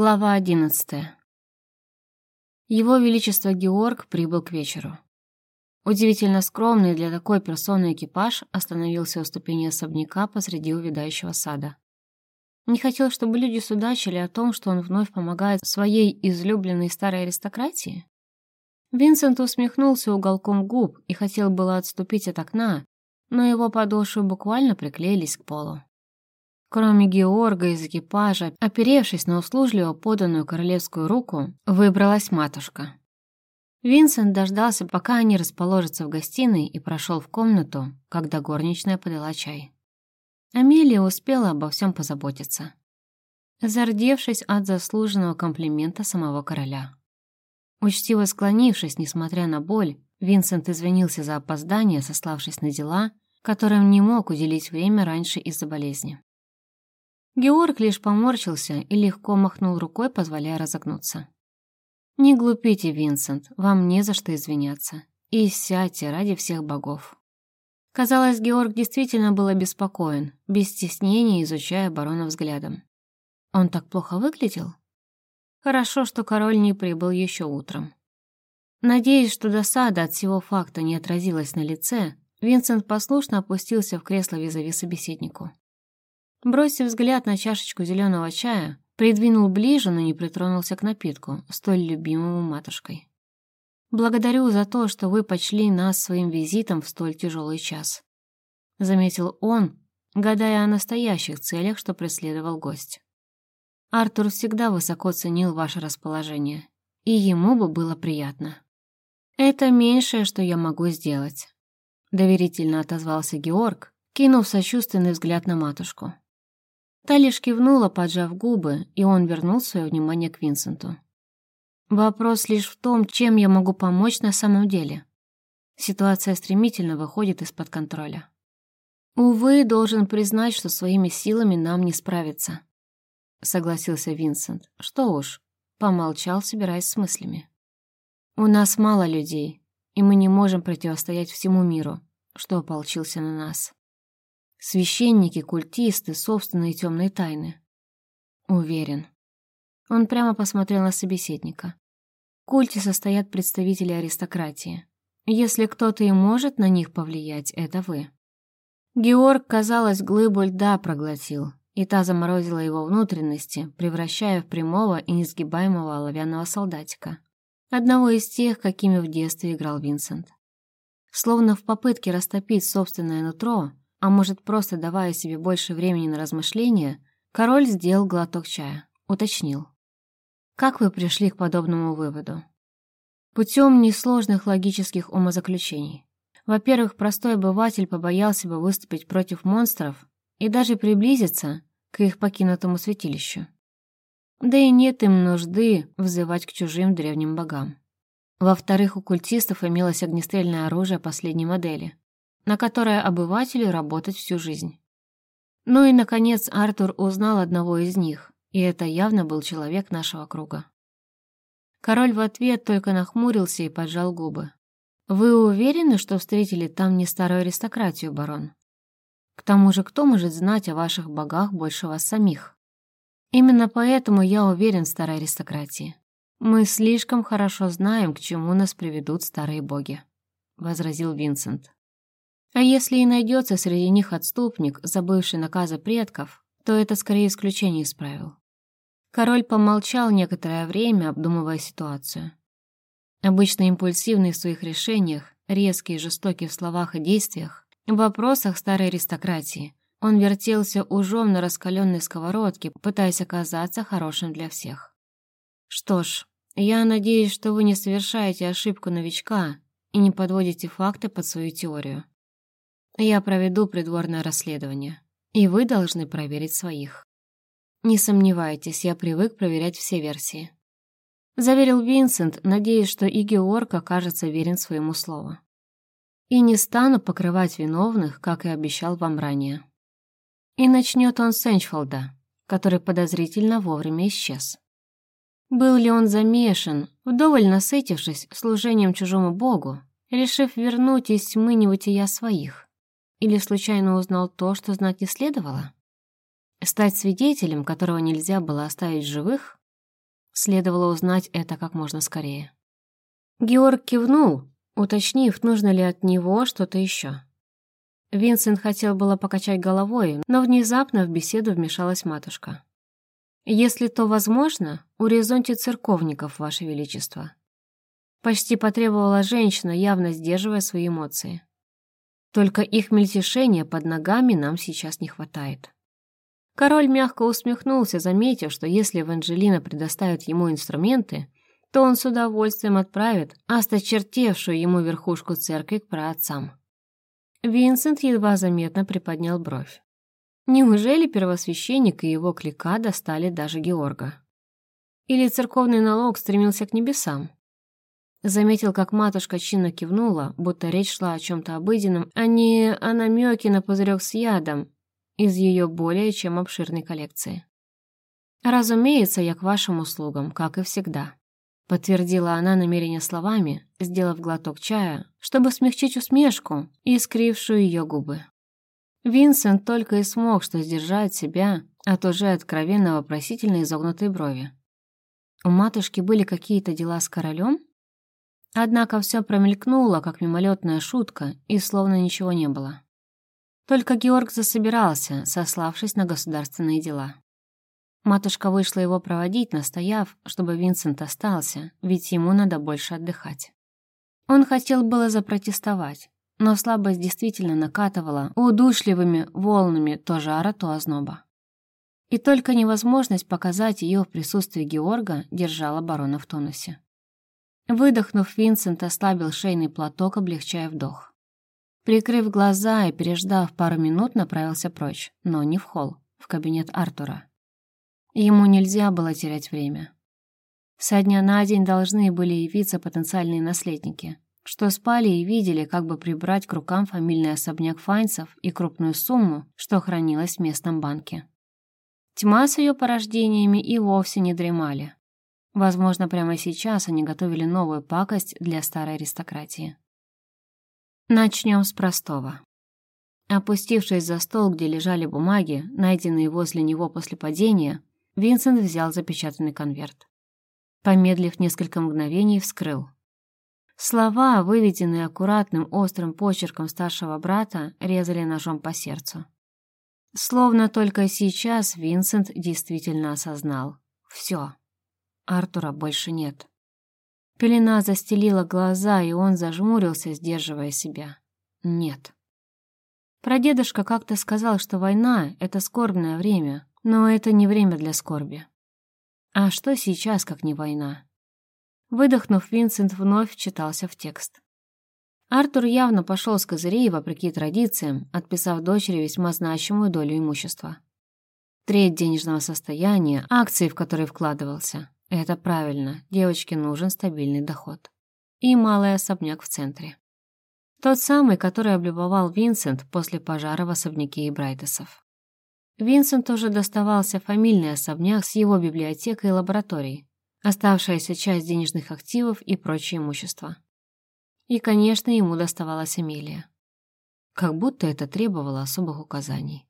Глава одиннадцатая. Его Величество Георг прибыл к вечеру. Удивительно скромный для такой персоны экипаж остановился у ступени особняка посреди увядающего сада. Не хотел, чтобы люди судачили о том, что он вновь помогает своей излюбленной старой аристократии? Винсент усмехнулся уголком губ и хотел было отступить от окна, но его подошвы буквально приклеились к полу. Кроме Георга из экипажа, оперевшись на услужливо поданную королевскую руку, выбралась матушка. Винсент дождался, пока они расположатся в гостиной, и прошел в комнату, когда горничная подала чай. Амелия успела обо всем позаботиться, зардевшись от заслуженного комплимента самого короля. Учтиво склонившись, несмотря на боль, Винсент извинился за опоздание, сославшись на дела, которым не мог уделить время раньше из-за болезни. Георг лишь поморщился и легко махнул рукой, позволяя разогнуться. «Не глупите, Винсент, вам не за что извиняться. И сядьте ради всех богов». Казалось, Георг действительно был обеспокоен, без стеснения изучая барона взглядом. Он так плохо выглядел? Хорошо, что король не прибыл еще утром. Надеясь, что досада от всего факта не отразилась на лице, Винсент послушно опустился в кресло визави собеседнику. Бросив взгляд на чашечку зеленого чая, придвинул ближе, но не притронулся к напитку, столь любимому матушкой. «Благодарю за то, что вы почли нас своим визитом в столь тяжелый час», — заметил он, гадая о настоящих целях, что преследовал гость. «Артур всегда высоко ценил ваше расположение, и ему бы было приятно». «Это меньшее, что я могу сделать», — доверительно отозвался Георг, кинув сочувственный взгляд на матушку. Та лишь кивнула, поджав губы, и он вернул свое внимание к Винсенту. Вопрос лишь в том, чем я могу помочь на самом деле. Ситуация стремительно выходит из-под контроля. Увы, должен признать, что своими силами нам не справиться. Согласился Винсент. Что уж, помолчал, собираясь с мыслями. У нас мало людей, и мы не можем противостоять всему миру, что ополчился на нас. Священники, культисты, собственные темные тайны. Уверен. Он прямо посмотрел на собеседника. В культе состоят представители аристократии. Если кто-то и может на них повлиять, это вы. Георг, казалось, глыбу льда проглотил, и та заморозила его внутренности, превращая в прямого и несгибаемого оловянного солдатика. Одного из тех, какими в детстве играл Винсент. Словно в попытке растопить собственное нутро, а может, просто давая себе больше времени на размышления, король сделал глоток чая, уточнил. «Как вы пришли к подобному выводу?» Путем несложных логических умозаключений. Во-первых, простой обыватель побоялся бы выступить против монстров и даже приблизиться к их покинутому святилищу. Да и нет им нужды взывать к чужим древним богам. Во-вторых, у культистов имелось огнестрельное оружие последней модели, на которое обывателю работать всю жизнь. Ну и, наконец, Артур узнал одного из них, и это явно был человек нашего круга. Король в ответ только нахмурился и поджал губы. «Вы уверены, что встретили там не старую аристократию, барон? К тому же, кто может знать о ваших богах больше вас самих? Именно поэтому я уверен в старой аристократии. Мы слишком хорошо знаем, к чему нас приведут старые боги», — возразил Винсент. А если и найдется среди них отступник, забывший наказы предков, то это скорее исключение из правил. Король помолчал некоторое время, обдумывая ситуацию. Обычно импульсивный в своих решениях, резкий и жестокий в словах и действиях, в вопросах старой аристократии, он вертелся ужом на раскаленной сковородке, пытаясь оказаться хорошим для всех. Что ж, я надеюсь, что вы не совершаете ошибку новичка и не подводите факты под свою теорию. Я проведу придворное расследование, и вы должны проверить своих. Не сомневайтесь, я привык проверять все версии. Заверил Винсент, надеясь, что и Георг окажется верен своему слову. И не стану покрывать виновных, как и обещал вам ранее. И начнет он с Энчфолда, который подозрительно вовремя исчез. Был ли он замешан, вдоволь насытившись служением чужому богу, решив вернуть из тьмы небытия своих? Или случайно узнал то, что знать не следовало? Стать свидетелем, которого нельзя было оставить живых? Следовало узнать это как можно скорее. Георг кивнул, уточнив, нужно ли от него что-то еще. Винсент хотел было покачать головой, но внезапно в беседу вмешалась матушка. «Если то возможно, урезоньте церковников, Ваше Величество». Почти потребовала женщина, явно сдерживая свои эмоции. Только их мельтешения под ногами нам сейчас не хватает. Король мягко усмехнулся, заметив, что если Эванжелина предоставит ему инструменты, то он с удовольствием отправит осточертевшую ему верхушку церкви к праотцам. Винсент едва заметно приподнял бровь. Неужели первосвященник и его клика достали даже Георга? Или церковный налог стремился к небесам? Заметил, как матушка чинно кивнула, будто речь шла о чем-то обыденном, а не о намеке на пузырек с ядом из ее более чем обширной коллекции. «Разумеется, я к вашим услугам, как и всегда», подтвердила она намерение словами, сделав глоток чая, чтобы смягчить усмешку, искрившую ее губы. Винсент только и смог что сдержать себя от уже откровенно вопросительно изогнутой брови. У матушки были какие-то дела с королем? Однако все промелькнуло, как мимолетная шутка, и словно ничего не было. Только Георг засобирался, сославшись на государственные дела. Матушка вышла его проводить, настояв, чтобы Винсент остался, ведь ему надо больше отдыхать. Он хотел было запротестовать, но слабость действительно накатывала удушливыми волнами то жара, то озноба. И только невозможность показать ее в присутствии Георга держала барона в тонусе. Выдохнув, Винсент ослабил шейный платок, облегчая вдох. Прикрыв глаза и переждав пару минут, направился прочь, но не в холл, в кабинет Артура. Ему нельзя было терять время. Со дня на день должны были явиться потенциальные наследники, что спали и видели, как бы прибрать к рукам фамильный особняк Файнцев и крупную сумму, что хранилась в местном банке. Тьма с ее порождениями и вовсе не дремали. Возможно, прямо сейчас они готовили новую пакость для старой аристократии. Начнем с простого. Опустившись за стол, где лежали бумаги, найденные возле него после падения, Винсент взял запечатанный конверт. Помедлив несколько мгновений, вскрыл. Слова, выведенные аккуратным острым почерком старшего брата, резали ножом по сердцу. Словно только сейчас Винсент действительно осознал. Все. Артура больше нет. Пелена застелила глаза, и он зажмурился, сдерживая себя. Нет. Прадедушка как-то сказал, что война — это скорбное время, но это не время для скорби. А что сейчас, как не война? Выдохнув, Винсент вновь читался в текст. Артур явно пошел с козырей, вопреки традициям, отписав дочери весьма значимую долю имущества. Треть денежного состояния, акции, в которые вкладывался, это правильно, девочке нужен стабильный доход. И малый особняк в центре. Тот самый, который облюбовал Винсент после пожара в особняке Брайтесов. Винсент тоже доставался фамильный особняк с его библиотекой и лабораторией, оставшаяся часть денежных активов и прочее имущество. И, конечно, ему доставалась Эмилия. Как будто это требовало особых указаний.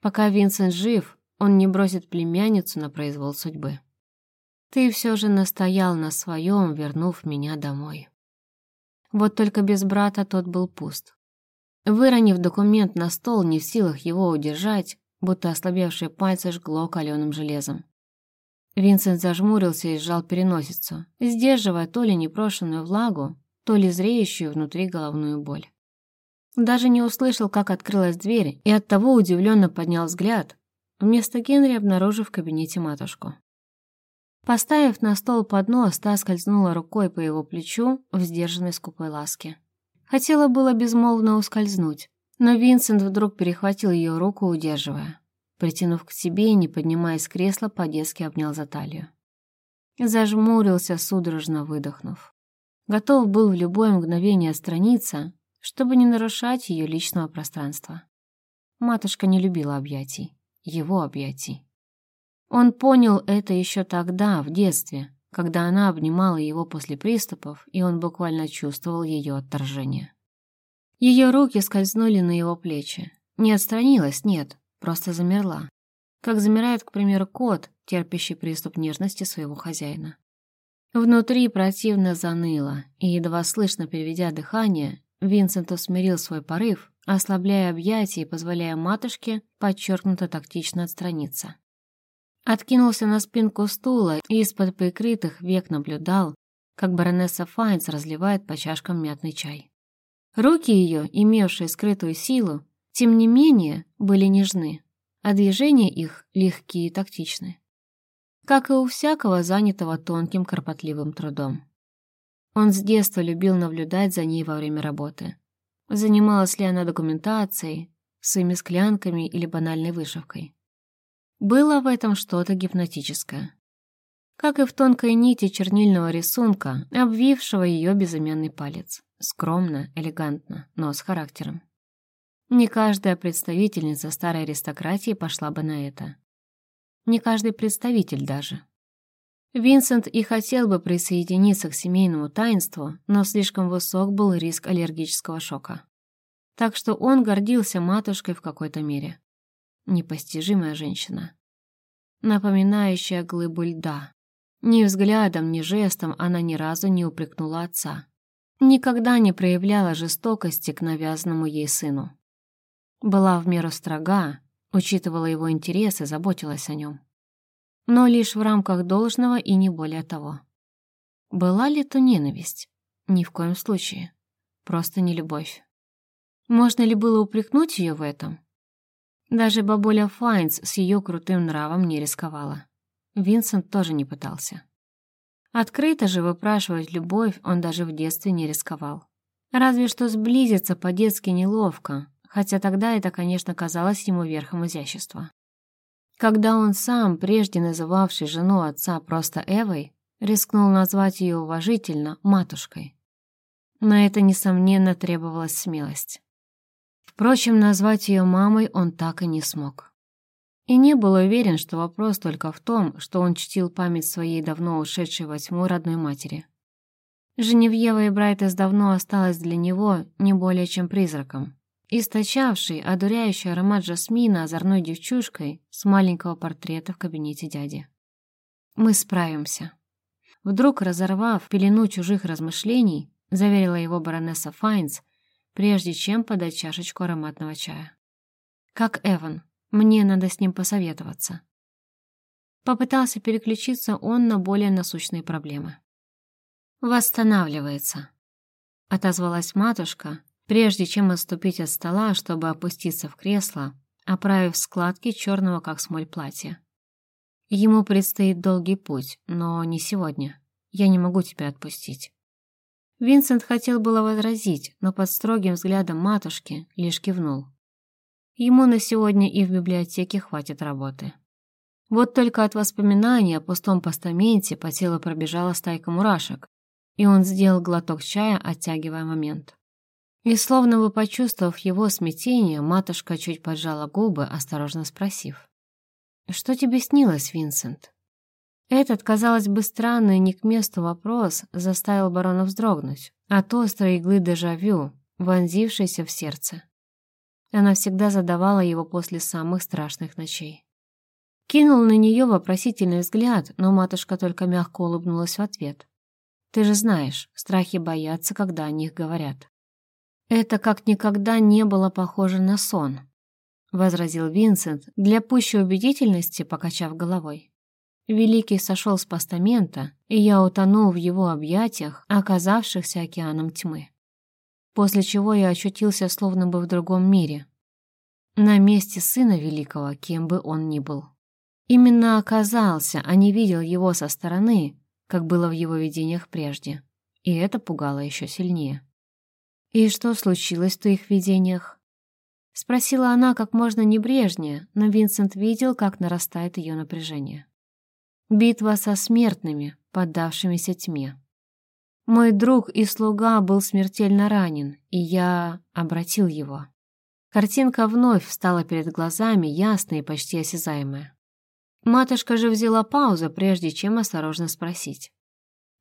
Пока Винсент жив, он не бросит племянницу на произвол судьбы. Ты все же настоял на своем, вернув меня домой. Вот только без брата тот был пуст. Выронив документ на стол, не в силах его удержать, будто ослабевшие пальцы жгло каленым железом. Винсент зажмурился и сжал переносицу, сдерживая то ли непрошенную влагу, то ли зреющую внутри головную боль. Даже не услышал, как открылась дверь, и оттого удивленно поднял взгляд, вместо Генри обнаружив в кабинете матушку. Поставив на стол поднос, та скользнула рукой по его плечу в сдержанной скупой ласке. Хотела было безмолвно ускользнуть, но Винсент вдруг перехватил ее руку, удерживая. Притянув к себе и не поднимаясь с кресла, по-детски обнял за талию. Зажмурился, судорожно выдохнув. Готов был в любое мгновение отстраниться, чтобы не нарушать ее личного пространства. Матушка не любила объятий, его объятий. Он понял это еще тогда, в детстве, когда она обнимала его после приступов, и он буквально чувствовал ее отторжение. Ее руки скользнули на его плечи. Не отстранилась, нет, просто замерла. Как замирает, к примеру, кот, терпящий приступ нежности своего хозяина. Внутри противно заныло, и, едва слышно переведя дыхание, Винсент усмирил свой порыв, ослабляя объятия и позволяя матушке подчеркнуто тактично отстраниться. Откинулся на спинку стула и из-под прикрытых век наблюдал, как баронесса Файнс разливает по чашкам мятный чай. Руки ее, имевшие скрытую силу, тем не менее, были нежны, а движения их легкие и тактичны. Как и у всякого занятого тонким кропотливым трудом. Он с детства любил наблюдать за ней во время работы. Занималась ли она документацией, своими склянками или банальной вышивкой. Было в этом что-то гипнотическое. Как и в тонкой нити чернильного рисунка, обвившего ее безымянный палец. Скромно, элегантно, но с характером. Не каждая представительница старой аристократии пошла бы на это. Не каждый представитель даже. Винсент и хотел бы присоединиться к семейному таинству, но слишком высок был риск аллергического шока. Так что он гордился матушкой в какой-то мере. Непостижимая женщина. Напоминающая глыбу льда. Ни взглядом, ни жестом она ни разу не упрекнула отца. Никогда не проявляла жестокости к навязанному ей сыну. Была в меру строга, учитывала его интересы, заботилась о нем. Но лишь в рамках должного и не более того. Была ли то ненависть? Ни в коем случае. Просто не любовь. Можно ли было упрекнуть ее в этом? Даже бабуля Файнс с ее крутым нравом не рисковала. Винсент тоже не пытался. Открыто же выпрашивать любовь он даже в детстве не рисковал. Разве что сблизиться по-детски неловко, хотя тогда это, конечно, казалось ему верхом изящества. Когда он сам, прежде называвший жену отца просто Эвой, рискнул назвать ее уважительно матушкой. На это, несомненно, требовалась смелость. Впрочем, назвать ее мамой он так и не смог. И не был уверен, что вопрос только в том, что он чтил память своей давно ушедшей во тьму родной матери. Женевьева и Брайтес давно осталась для него не более чем призраком, источавший одуряющий аромат жасмина озорной девчушкой с маленького портрета в кабинете дяди. «Мы справимся». Вдруг, разорвав пелену чужих размышлений, заверила его баронесса Файнс, прежде чем подать чашечку ароматного чая. «Как Эван, мне надо с ним посоветоваться». Попытался переключиться он на более насущные проблемы. «Восстанавливается», — отозвалась матушка, прежде чем отступить от стола, чтобы опуститься в кресло, оправив складки черного как смоль платья. Ему предстоит долгий путь, но не сегодня. Я не могу тебя отпустить. Винсент хотел было возразить, но под строгим взглядом матушки лишь кивнул. Ему на сегодня и в библиотеке хватит работы. Вот только от воспоминаний о пустом постаменте по телу пробежала стайка мурашек, и он сделал глоток чая, оттягивая момент. И словно бы почувствовав его смятение, матушка чуть поджала губы, осторожно спросив. «Что тебе снилось, Винсент?» Этот, казалось бы, странный не к месту вопрос заставил барона вздрогнуть от острой иглы дежавю, вонзившейся в сердце. Она всегда задавала его после самых страшных ночей. Кинул на нее вопросительный взгляд, но матушка только мягко улыбнулась в ответ. «Ты же знаешь, страхи боятся, когда о них говорят». «Это как никогда не было похоже на сон», — возразил Винсент, для пущей убедительности покачав головой. Великий сошел с постамента, и я утонул в его объятиях, оказавшихся океаном тьмы. После чего я очутился словно бы в другом мире. На месте сына великого, кем бы он ни был. Именно оказался, а не видел его со стороны, как было в его видениях прежде. И это пугало еще сильнее. «И что случилось в твоих видениях?» Спросила она как можно небрежнее, но Винсент видел, как нарастает ее напряжение. Битва со смертными, поддавшимися тьме. Мой друг и слуга был смертельно ранен, и я обратил его. Картинка вновь встала перед глазами, ясная и почти осязаемая. Матушка же взяла паузу, прежде чем осторожно спросить.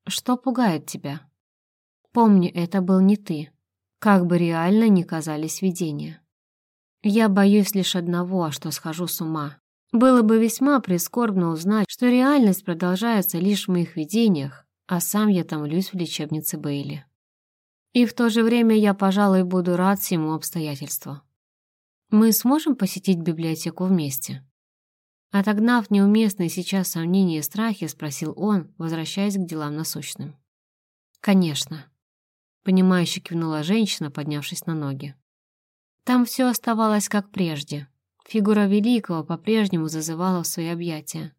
«Что пугает тебя?» «Помни, это был не ты, как бы реально ни казались видения. Я боюсь лишь одного, что схожу с ума, Было бы весьма прискорбно узнать, что реальность продолжается лишь в моих видениях, а сам я томлюсь в лечебнице Бейли. И в то же время я, пожалуй, буду рад всему обстоятельству. Мы сможем посетить библиотеку вместе?» Отогнав неуместные сейчас сомнения и страхи, спросил он, возвращаясь к делам насущным. «Конечно», — понимающе кивнула женщина, поднявшись на ноги. Там все оставалось как прежде. Фигура Великого по-прежнему зазывала в свои объятия.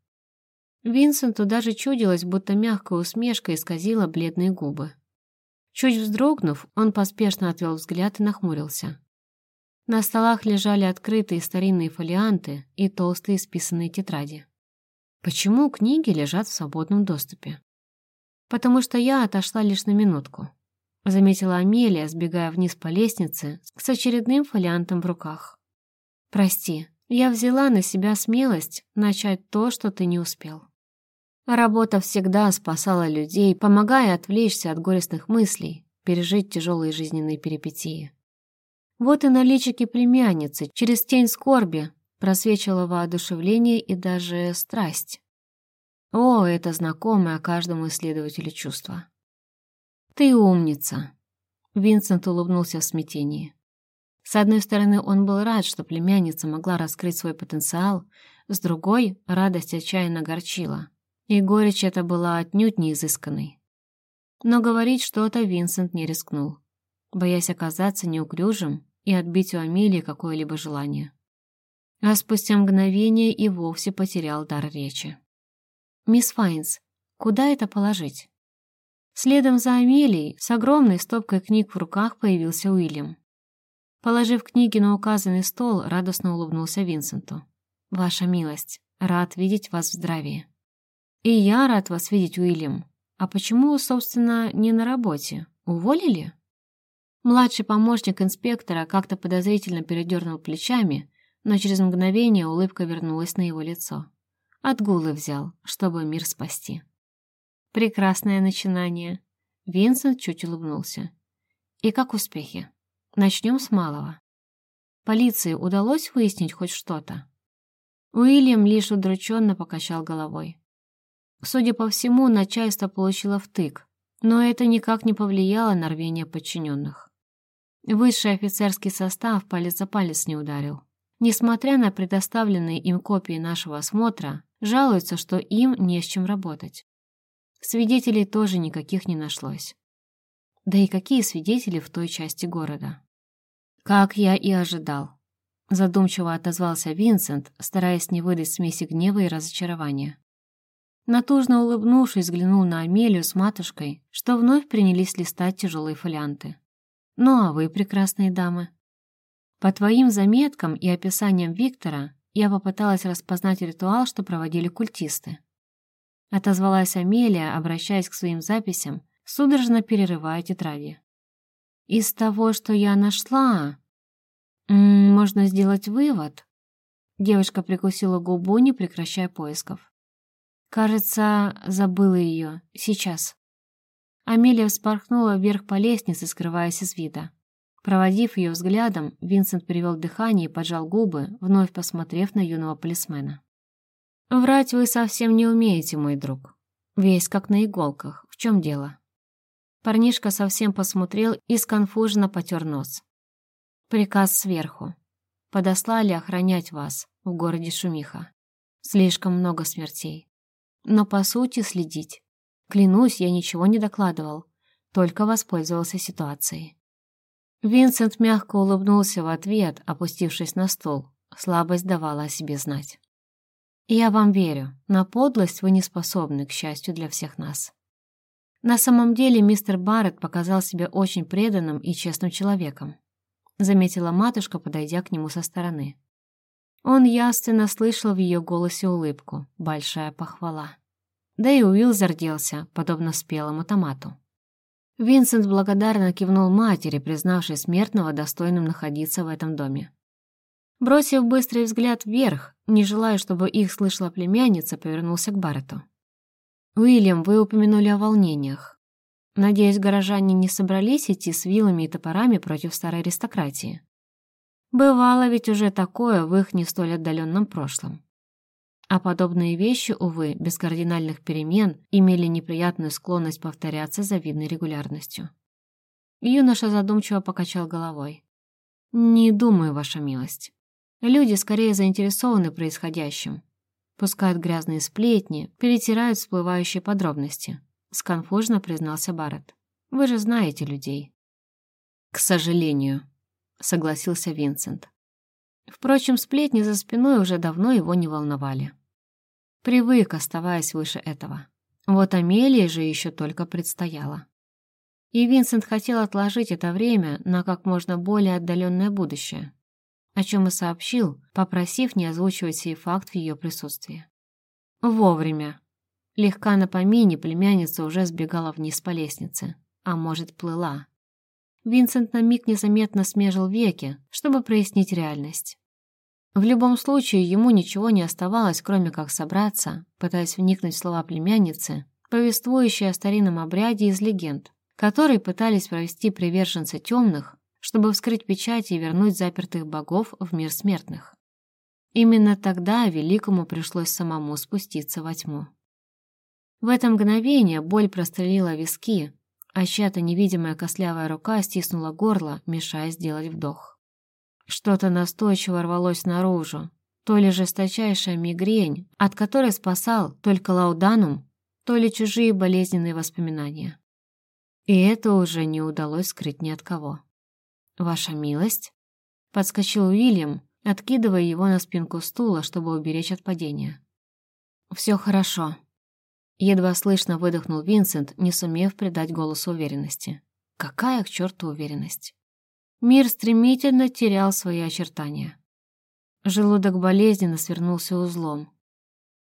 Винсенту даже чудилось, будто мягкая усмешка исказила бледные губы. Чуть вздрогнув, он поспешно отвел взгляд и нахмурился. На столах лежали открытые старинные фолианты и толстые списанные тетради. Почему книги лежат в свободном доступе? Потому что я отошла лишь на минутку. Заметила Амелия, сбегая вниз по лестнице с очередным фолиантом в руках. «Прости, я взяла на себя смелость начать то, что ты не успел». Работа всегда спасала людей, помогая отвлечься от горестных мыслей, пережить тяжелые жизненные перипетии. Вот и на личике племянницы через тень скорби просвечивало воодушевление и даже страсть. О, это знакомое каждому исследователю чувство. «Ты умница!» Винсент улыбнулся в смятении. С одной стороны, он был рад, что племянница могла раскрыть свой потенциал, с другой — радость отчаянно горчила. И горечь эта была отнюдь не изысканной. Но говорить что-то Винсент не рискнул боясь оказаться неуклюжим и отбить у Амелии какое-либо желание. А спустя мгновение и вовсе потерял дар речи. «Мисс Файнс, куда это положить?» Следом за Амелией с огромной стопкой книг в руках появился Уильям. Положив книги на указанный стол, радостно улыбнулся Винсенту. «Ваша милость, рад видеть вас в здравии». «И я рад вас видеть, Уильям. А почему, собственно, не на работе? Уволили?» Младший помощник инспектора как-то подозрительно передернул плечами, но через мгновение улыбка вернулась на его лицо. Отгулы взял, чтобы мир спасти. Прекрасное начинание. Винсент чуть улыбнулся. И как успехи? Начнем с малого. Полиции удалось выяснить хоть что-то? Уильям лишь удрученно покачал головой. Судя по всему, начальство получило втык, но это никак не повлияло на рвение подчиненных. Высший офицерский состав палец за палец не ударил. Несмотря на предоставленные им копии нашего осмотра, жалуются, что им не с чем работать. Свидетелей тоже никаких не нашлось. Да и какие свидетели в той части города? Как я и ожидал. Задумчиво отозвался Винсент, стараясь не выдать смеси гнева и разочарования. Натужно улыбнувшись, взглянул на Амелию с матушкой, что вновь принялись листать тяжелые фолианты. Ну а вы, прекрасные дамы? По твоим заметкам и описаниям Виктора я попыталась распознать ритуал, что проводили культисты. Отозвалась Амелия, обращаясь к своим записям, судорожно перерывая тетради. Из того, что я нашла, можно сделать вывод. Девушка прикусила губу, не прекращая поисков. Кажется, забыла ее. Сейчас. Амелия вспорхнула вверх по лестнице, скрываясь из вида. Проводив ее взглядом, Винсент перевел дыхание и поджал губы, вновь посмотрев на юного полисмена. «Врать вы совсем не умеете, мой друг. Весь как на иголках. В чем дело?» Парнишка совсем посмотрел и сконфуженно потер нос. «Приказ сверху. Подослали охранять вас в городе Шумиха. Слишком много смертей. Но по сути следить. Клянусь, я ничего не докладывал, только воспользовался ситуацией. Винсент мягко улыбнулся в ответ, опустившись на стол. Слабость давала о себе знать. «Я вам верю. На подлость вы не способны, к счастью для всех нас». На самом деле мистер Барретт показал себя очень преданным и честным человеком, заметила матушка, подойдя к нему со стороны. Он ясно слышал в ее голосе улыбку, большая похвала. Да и Уилл зарделся, подобно спелому томату. Винсент благодарно кивнул матери, признавшей смертного достойным находиться в этом доме. Бросив быстрый взгляд вверх, не желая, чтобы их слышала племянница, повернулся к Барретту. «Уильям, вы упомянули о волнениях. Надеюсь, горожане не собрались идти с вилами и топорами против старой аристократии. Бывало ведь уже такое в их не столь отдаленном прошлом. А подобные вещи, увы, без кардинальных перемен, имели неприятную склонность повторяться завидной регулярностью. Юноша задумчиво покачал головой. «Не думаю, ваша милость. Люди скорее заинтересованы происходящим. Пускают грязные сплетни, перетирают всплывающие подробности», — сконфужно признался Барретт. «Вы же знаете людей». «К сожалению», — согласился Винсент. Впрочем, сплетни за спиной уже давно его не волновали. Привык, оставаясь выше этого. Вот Амелии же еще только предстояло. И Винсент хотел отложить это время на как можно более отдаленное будущее, о чем и сообщил, попросив не озвучивать сей факт в ее присутствии. Вовремя. Легка на помине племянница уже сбегала вниз по лестнице, а может, плыла. Винсент на миг незаметно смежил веки, чтобы прояснить реальность. В любом случае, ему ничего не оставалось, кроме как собраться, пытаясь вникнуть в слова племянницы, повествующие о старинном обряде из легенд, который пытались провести приверженцы темных, чтобы вскрыть печати и вернуть запертых богов в мир смертных. Именно тогда Великому пришлось самому спуститься во тьму. В это мгновение боль прострелила виски, а чья-то невидимая костлявая рука стиснула горло, мешая сделать вдох. Что-то настойчиво рвалось наружу, то ли жесточайшая мигрень, от которой спасал только лауданум, то ли чужие болезненные воспоминания. И это уже не удалось скрыть ни от кого. «Ваша милость?» — подскочил Уильям, откидывая его на спинку стула, чтобы уберечь от падения. «Все хорошо», Едва слышно выдохнул Винсент, не сумев придать голосу уверенности. Какая к черту уверенность? Мир стремительно терял свои очертания. Желудок болезненно свернулся узлом.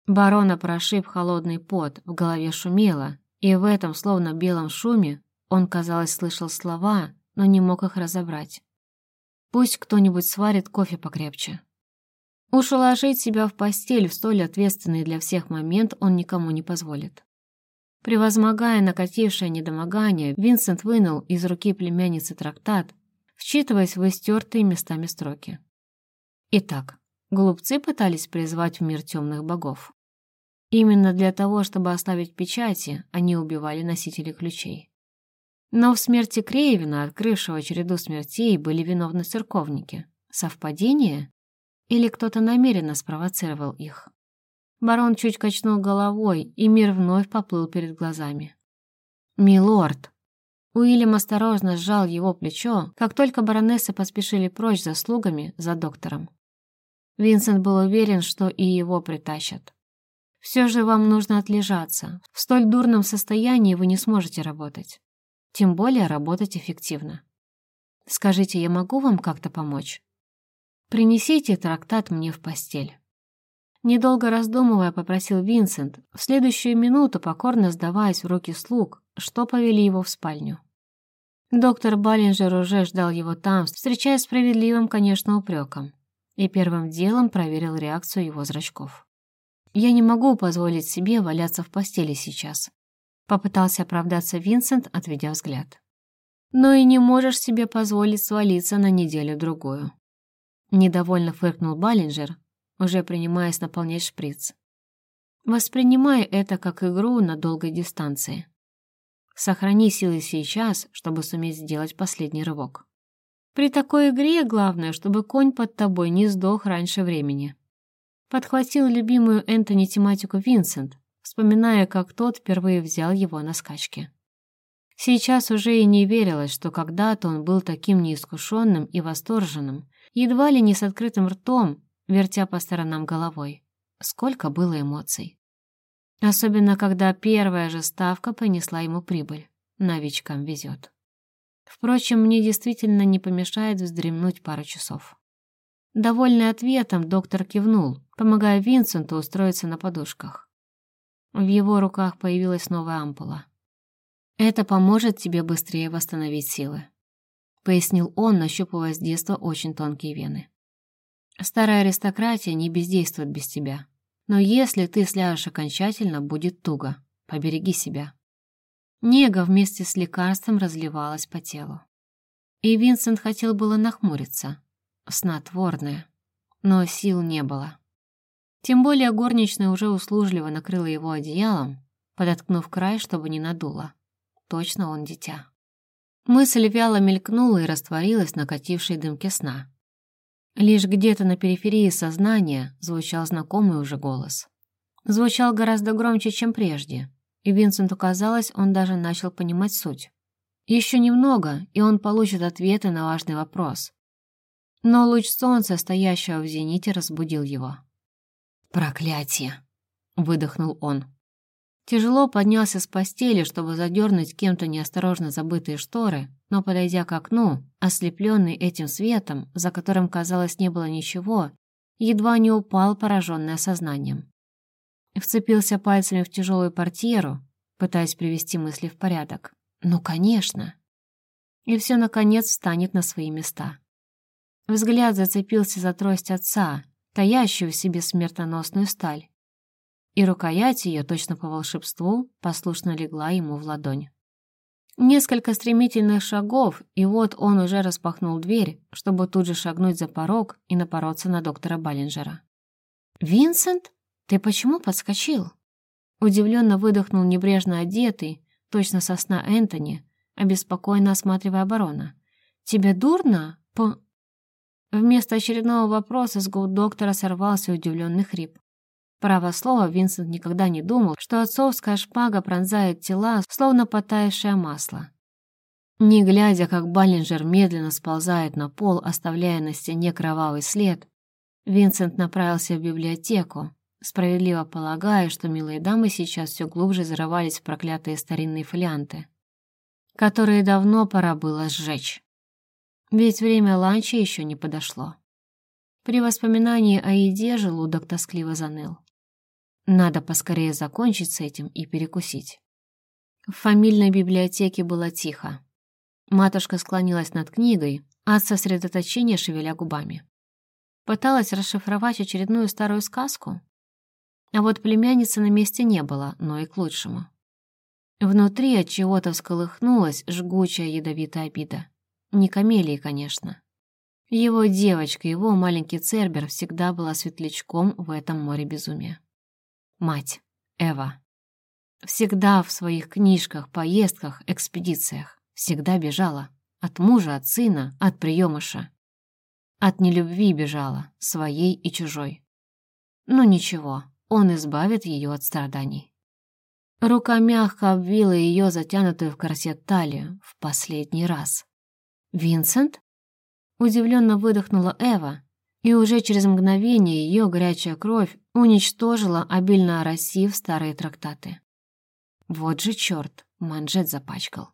Барона прошиб холодный пот, в голове шумело, и в этом, словно белом шуме, он, казалось, слышал слова, но не мог их разобрать. «Пусть кто-нибудь сварит кофе покрепче», Уж уложить себя в постель в столь ответственный для всех момент он никому не позволит. Превозмогая накатившее недомогание, Винсент вынул из руки племянницы трактат, вчитываясь в истертые местами строки. Итак, глупцы пытались призвать в мир темных богов. Именно для того, чтобы оставить печати, они убивали носителей ключей. Но в смерти Креевина, открывшего череду смертей, были виновны церковники. Совпадение? Или кто-то намеренно спровоцировал их? Барон чуть качнул головой, и мир вновь поплыл перед глазами. «Милорд!» Уильям осторожно сжал его плечо, как только баронессы поспешили прочь за слугами, за доктором. Винсент был уверен, что и его притащат. «Все же вам нужно отлежаться. В столь дурном состоянии вы не сможете работать. Тем более работать эффективно. Скажите, я могу вам как-то помочь?» «Принесите трактат мне в постель». Недолго раздумывая, попросил Винсент, в следующую минуту покорно сдаваясь в руки слуг, что повели его в спальню. Доктор Баллинджер уже ждал его там, встречая справедливым, конечно, упреком, и первым делом проверил реакцию его зрачков. «Я не могу позволить себе валяться в постели сейчас», — попытался оправдаться Винсент, отведя взгляд. «Но и не можешь себе позволить свалиться на неделю-другую. Недовольно фыркнул Баллинджер, уже принимаясь наполнять шприц. Воспринимай это как игру на долгой дистанции. Сохрани силы сейчас, чтобы суметь сделать последний рывок. При такой игре главное, чтобы конь под тобой не сдох раньше времени. Подхватил любимую Энтони тематику Винсент, вспоминая, как тот впервые взял его на скачки. Сейчас уже и не верилось, что когда-то он был таким неискушенным и восторженным, едва ли не с открытым ртом, вертя по сторонам головой. Сколько было эмоций. Особенно, когда первая же ставка принесла ему прибыль. Новичкам везет. Впрочем, мне действительно не помешает вздремнуть пару часов. Довольный ответом, доктор кивнул, помогая Винсенту устроиться на подушках. В его руках появилась новая ампула. Это поможет тебе быстрее восстановить силы. — пояснил он, нащупывая с детства очень тонкие вены. «Старая аристократия не бездействует без тебя. Но если ты сляжешь окончательно, будет туго. Побереги себя». Нега вместе с лекарством разливалась по телу. И Винсент хотел было нахмуриться. Снотворное. Но сил не было. Тем более горничная уже услужливо накрыла его одеялом, подоткнув край, чтобы не надуло. Точно он дитя. Мысль вяло мелькнула и растворилась в накатившей дымке сна. Лишь где-то на периферии сознания звучал знакомый уже голос. Звучал гораздо громче, чем прежде, и Винсенту казалось, он даже начал понимать суть. Еще немного, и он получит ответы на важный вопрос. Но луч солнца, стоящего в зените, разбудил его. «Проклятие!» — выдохнул он. Тяжело поднялся с постели, чтобы задернуть кем-то неосторожно забытые шторы, но, подойдя к окну, ослепленный этим светом, за которым, казалось, не было ничего, едва не упал, пораженный осознанием. Вцепился пальцами в тяжелую портьеру, пытаясь привести мысли в порядок. Ну, конечно. И все, наконец, встанет на свои места. Взгляд зацепился за трость отца, таящую в себе смертоносную сталь. И рукоять ее, точно по волшебству, послушно легла ему в ладонь. Несколько стремительных шагов, и вот он уже распахнул дверь, чтобы тут же шагнуть за порог и напороться на доктора Баллинджера. «Винсент, ты почему подскочил?» Удивленно выдохнул небрежно одетый, точно сосна Энтони, обеспокоенно осматривая барона. «Тебе дурно? По...» Вместо очередного вопроса с губ доктора сорвался удивленный хрип. Право слово, Винсент никогда не думал, что отцовская шпага пронзает тела, словно потаявшее масло. Не глядя, как Баллинджер медленно сползает на пол, оставляя на стене кровавый след, Винсент направился в библиотеку, справедливо полагая, что милые дамы сейчас все глубже зарывались в проклятые старинные фолианты, которые давно пора было сжечь. Ведь время ланча еще не подошло. При воспоминании о еде желудок тоскливо заныл. Надо поскорее закончить с этим и перекусить. В фамильной библиотеке было тихо. Матушка склонилась над книгой, от сосредоточения шевеля губами. Пыталась расшифровать очередную старую сказку. А вот племянницы на месте не было, но и к лучшему. Внутри от чего-то всколыхнулась жгучая ядовитая обида. Не камелии, конечно. Его девочка, его маленький Цербер всегда была светлячком в этом море безумия мать, Эва. Всегда в своих книжках, поездках, экспедициях. Всегда бежала. От мужа, от сына, от приемыша. От нелюбви бежала, своей и чужой. Но ничего, он избавит ее от страданий. Рука мягко обвила ее затянутую в корсет талию в последний раз. «Винсент?» Удивленно выдохнула Эва, и уже через мгновение ее горячая кровь уничтожила, обильно оросив старые трактаты. Вот же черт, манжет запачкал.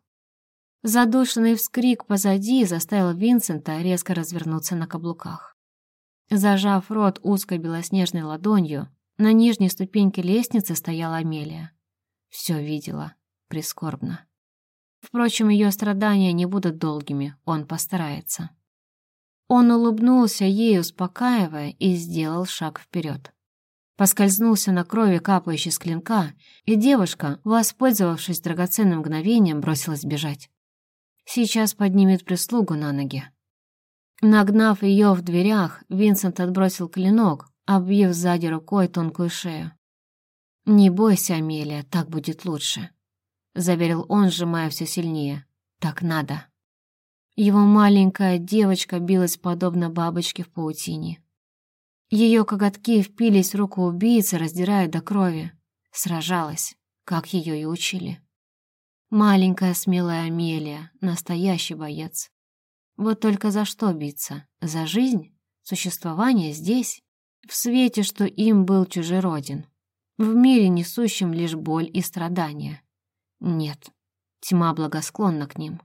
Задушенный вскрик позади заставил Винсента резко развернуться на каблуках. Зажав рот узкой белоснежной ладонью, на нижней ступеньке лестницы стояла Амелия. Все видела, прискорбно. Впрочем, ее страдания не будут долгими, он постарается. Он улыбнулся ей, успокаивая, и сделал шаг вперед. Поскользнулся на крови, капающей с клинка, и девушка, воспользовавшись драгоценным мгновением, бросилась бежать. Сейчас поднимет прислугу на ноги. Нагнав ее в дверях, Винсент отбросил клинок, обвив сзади рукой тонкую шею. «Не бойся, Амелия, так будет лучше», — заверил он, сжимая все сильнее. «Так надо». Его маленькая девочка билась подобно бабочке в паутине. Ее коготки впились в руку убийцы, раздирая до крови. Сражалась, как ее и учили. Маленькая смелая Амелия, настоящий боец. Вот только за что биться? За жизнь? Существование здесь? В свете, что им был чужероден. В мире, несущем лишь боль и страдания. Нет, тьма благосклонна к ним.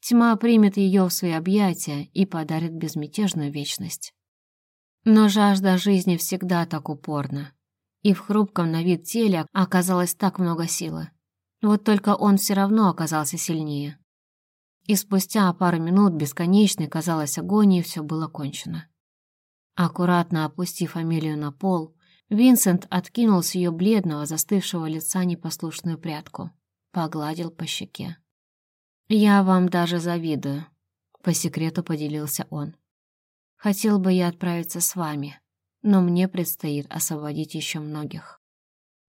Тьма примет ее в свои объятия и подарит безмятежную вечность. Но жажда жизни всегда так упорна. И в хрупком на вид теле оказалось так много силы. Вот только он все равно оказался сильнее. И спустя пару минут бесконечной, казалось, агонии все было кончено. Аккуратно опустив Амелию на пол, Винсент откинул с ее бледного, застывшего лица непослушную прядку, погладил по щеке. «Я вам даже завидую», — по секрету поделился он. «Хотел бы я отправиться с вами, но мне предстоит освободить еще многих.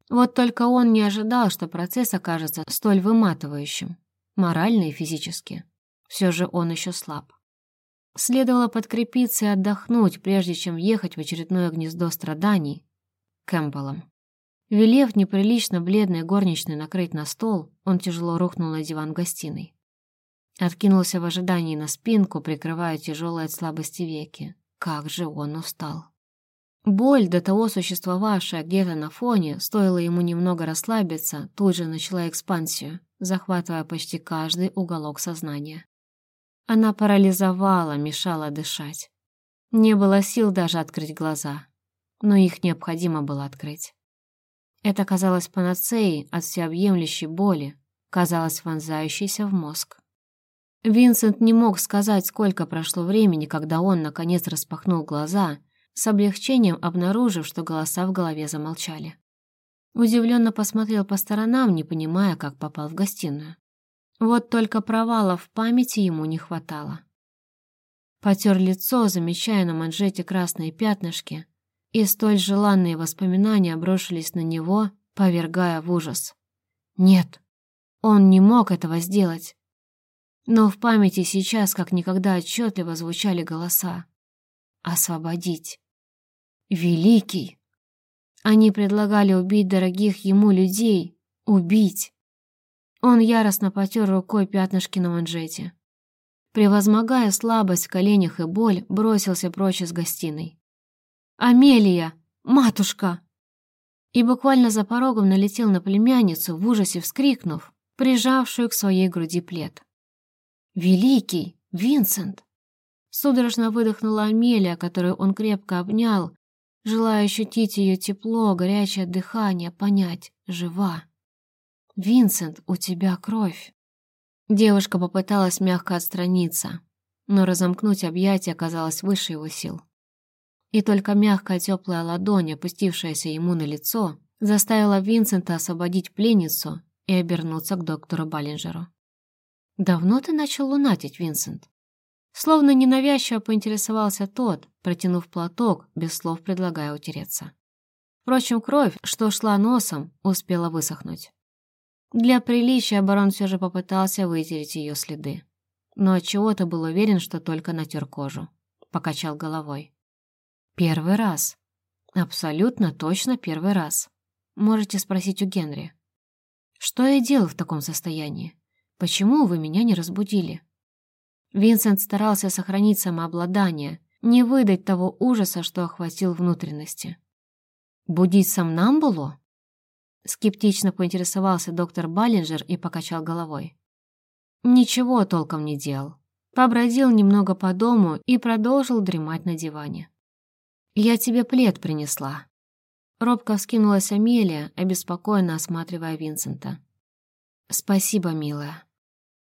Вот только он не ожидал, что процесс окажется столь выматывающим, морально и физически. Все же он еще слаб. Следовало подкрепиться и отдохнуть, прежде чем ехать в очередное гнездо страданий Кэмпбеллом. Велев неприлично бледной горничной накрыть на стол, он тяжело рухнул на диван гостиной. Откинулся в ожидании на спинку, прикрывая тяжелые от слабости веки. Как же он устал. Боль, до того существовавшая где-то на фоне, стоило ему немного расслабиться, тут же начала экспансию, захватывая почти каждый уголок сознания. Она парализовала, мешала дышать. Не было сил даже открыть глаза, но их необходимо было открыть. Это казалось панацеей от всеобъемлющей боли, казалось вонзающейся в мозг. Винсент не мог сказать, сколько прошло времени, когда он, наконец, распахнул глаза, с облегчением обнаружив, что голоса в голове замолчали. Удивленно посмотрел по сторонам, не понимая, как попал в гостиную. Вот только провалов в памяти ему не хватало. Потер лицо, замечая на манжете красные пятнышки, и столь желанные воспоминания обрушились на него, повергая в ужас. Нет, он не мог этого сделать. Но в памяти сейчас как никогда отчетливо звучали голоса. Освободить. Великий. Они предлагали убить дорогих ему людей. Убить. Он яростно потер рукой пятнышки на манжете. Превозмогая слабость в коленях и боль, бросился прочь из гостиной. «Амелия! Матушка!» И буквально за порогом налетел на племянницу, в ужасе вскрикнув, прижавшую к своей груди плед. «Великий! Винсент!» Судорожно выдохнула Амелия, которую он крепко обнял, желая ощутить ее тепло, горячее дыхание, понять — жива. «Винсент, у тебя кровь!» Девушка попыталась мягко отстраниться, но разомкнуть объятия оказалось выше его сил. И только мягкая теплая ладонь, опустившаяся ему на лицо, заставила Винсента освободить пленницу и обернуться к доктору Баллинджеру. «Давно ты начал лунатить, Винсент?» Словно ненавязчиво поинтересовался тот, протянув платок, без слов предлагая утереться. Впрочем, кровь, что шла носом, успела высохнуть. Для приличия барон все же попытался вытереть ее следы. Но отчего-то был уверен, что только натер кожу. Покачал головой. «Первый раз. Абсолютно точно первый раз. Можете спросить у Генри. Что я делал в таком состоянии? Почему вы меня не разбудили?» Винсент старался сохранить самообладание, не выдать того ужаса, что охватил внутренности. «Будить сомнамбулу?» Скептично поинтересовался доктор Баллинджер и покачал головой. Ничего толком не делал. Побродил немного по дому и продолжил дремать на диване. «Я тебе плед принесла». Робко вскинулась Амелия, обеспокоенно осматривая Винсента. «Спасибо, милая».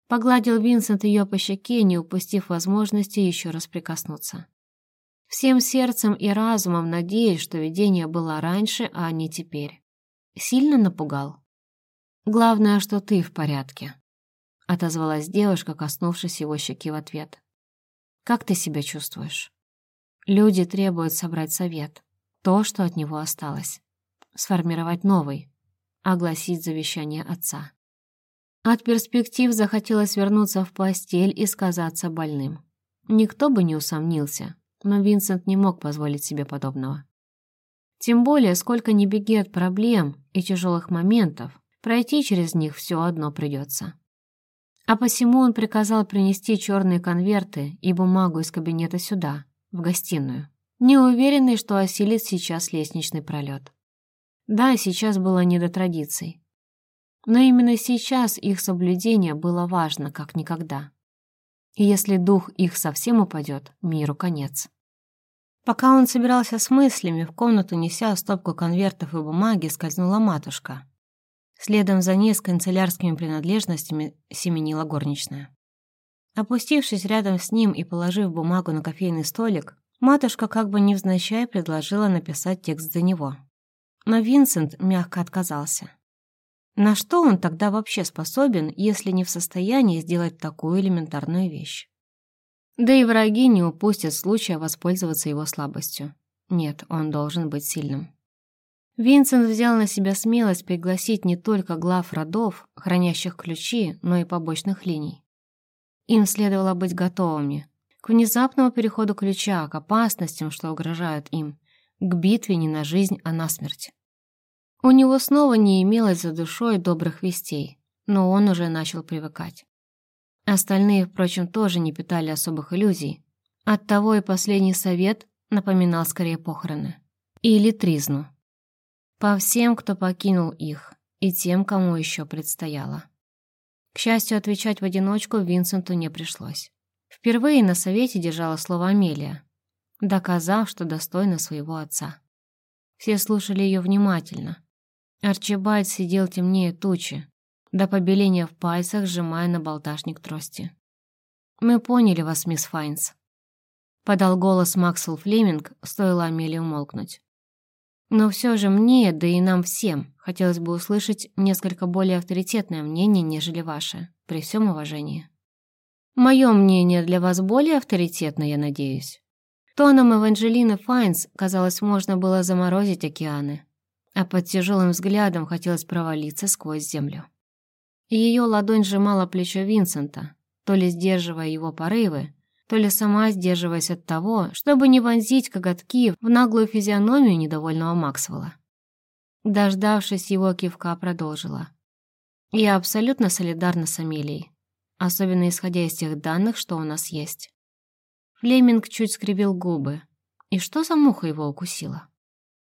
Погладил Винсент ее по щеке, не упустив возможности еще раз прикоснуться. Всем сердцем и разумом надеясь, что видение было раньше, а не теперь. Сильно напугал? Главное, что ты в порядке, отозвалась девушка, коснувшись его щеки в ответ. Как ты себя чувствуешь? Люди требуют собрать совет, то, что от него осталось, сформировать новый, огласить завещание отца. От перспектив захотелось вернуться в постель и сказаться больным. Никто бы не усомнился, но Винсент не мог позволить себе подобного. Тем более, сколько ни беги от проблем и тяжелых моментов, пройти через них все одно придется. А посему он приказал принести черные конверты и бумагу из кабинета сюда, в гостиную, не уверенный, что осилит сейчас лестничный пролет. Да, сейчас было не до традиций. Но именно сейчас их соблюдение было важно, как никогда. И если дух их совсем упадет, миру конец. Пока он собирался с мыслями, в комнату, неся стопку конвертов и бумаги, скользнула матушка. Следом за ней с канцелярскими принадлежностями семенила горничная. Опустившись рядом с ним и положив бумагу на кофейный столик, матушка как бы невзначай предложила написать текст за него. Но Винсент мягко отказался. На что он тогда вообще способен, если не в состоянии сделать такую элементарную вещь? Да и враги не упустят случая воспользоваться его слабостью. Нет, он должен быть сильным. Винсент взял на себя смелость пригласить не только глав родов, хранящих ключи, но и побочных линий. Им следовало быть готовыми к внезапному переходу ключа, к опасностям, что угрожают им, к битве не на жизнь, а на смерть. У него снова не имелось за душой добрых вестей, но он уже начал привыкать. Остальные, впрочем, тоже не питали особых иллюзий. Оттого и последний совет напоминал скорее похороны. Или тризну. По всем, кто покинул их, и тем, кому еще предстояло. К счастью, отвечать в одиночку Винсенту не пришлось. Впервые на совете держала слово Амелия, доказав, что достойна своего отца. Все слушали ее внимательно. Арчибальд сидел темнее тучи, до побеления в пальцах, сжимая на болташник трости. «Мы поняли вас, мисс Файнс», — подал голос Максвелл Флеминг, стоило Амелии умолкнуть. Но все же мне, да и нам всем, хотелось бы услышать несколько более авторитетное мнение, нежели ваше, при всем уважении. Мое мнение для вас более авторитетно, я надеюсь. Тоном Эванжелины Файнс, казалось, можно было заморозить океаны, а под тяжелым взглядом хотелось провалиться сквозь землю. Ее ладонь сжимала плечо Винсента, то ли сдерживая его порывы, то ли сама сдерживаясь от того, чтобы не вонзить коготки в наглую физиономию недовольного Максвелла. Дождавшись его кивка, продолжила. «Я абсолютно солидарна с Амелией, особенно исходя из тех данных, что у нас есть». Флеминг чуть скривил губы. И что за муха его укусила?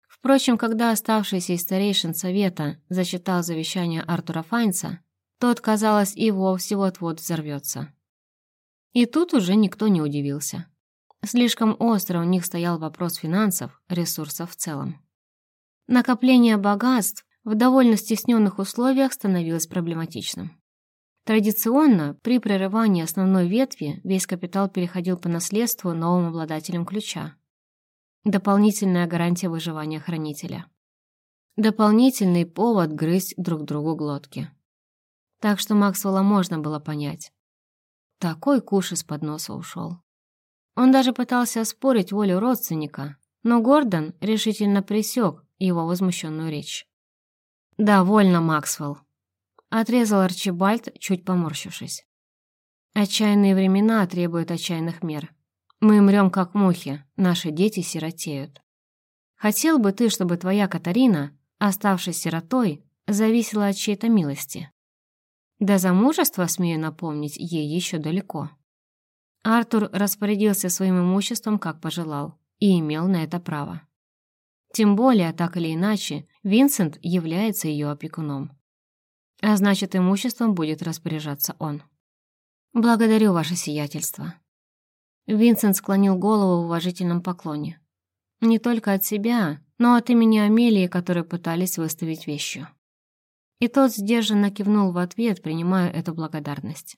Впрочем, когда оставшийся из старейшин совета зачитал завещание Артура Файнца, тот, казалось, и вовсе вот-вот взорвется. И тут уже никто не удивился. Слишком остро у них стоял вопрос финансов, ресурсов в целом. Накопление богатств в довольно стесненных условиях становилось проблематичным. Традиционно, при прерывании основной ветви, весь капитал переходил по наследству новым обладателям ключа. Дополнительная гарантия выживания хранителя. Дополнительный повод грызть друг другу глотки. Так что Максвелла можно было понять. Такой куш из-под носа ушел. Он даже пытался оспорить волю родственника, но Гордон решительно пресек его возмущенную речь. «Довольно, Максвелл», — отрезал Арчибальд, чуть поморщившись. «Отчаянные времена требуют отчаянных мер. Мы мрем, как мухи, наши дети сиротеют. Хотел бы ты, чтобы твоя Катарина, оставшись сиротой, зависела от чьей-то милости?» До замужества, смею напомнить, ей еще далеко. Артур распорядился своим имуществом, как пожелал, и имел на это право. Тем более, так или иначе, Винсент является ее опекуном. А значит, имуществом будет распоряжаться он. «Благодарю ваше сиятельство». Винсент склонил голову в уважительном поклоне. Не только от себя, но от имени Амелии, которые пытались выставить вещью. И тот сдержанно кивнул в ответ, принимая эту благодарность.